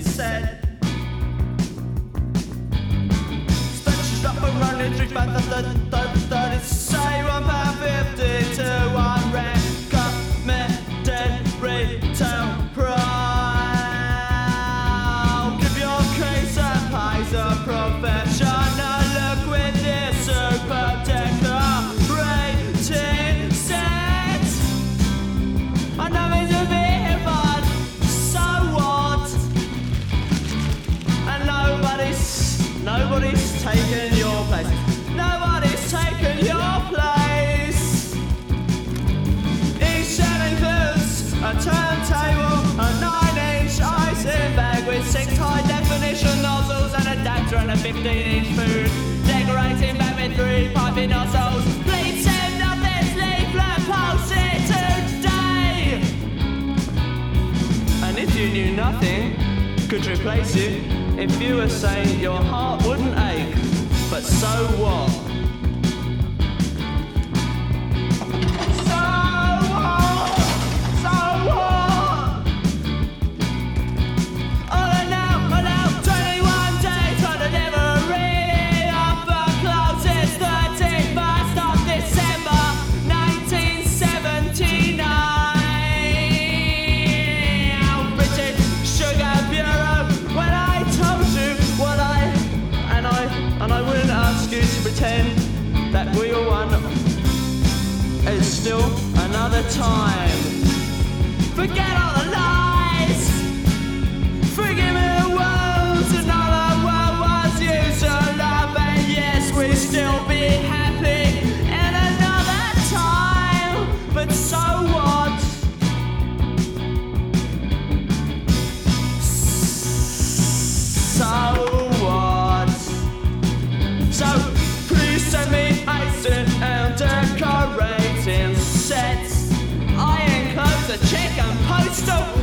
said. Stretched up and running, drink back taken your place. Nobody's taken your place. Each set includes a turntable, a nine-inch icing bag with six high-definition nozzles and adapter and a 15-inch food decorating bag with three piping nozzles. Please send up this leaflet, post it today. And if you knew nothing could replace you, if you were saying your heart wouldn't ache, but so what? It's still another time. Forget all the lies. Forgive me the world. Another world was used to love, and yes, we still be happy in another time. But so what? So what? So please send me icing and decorate. so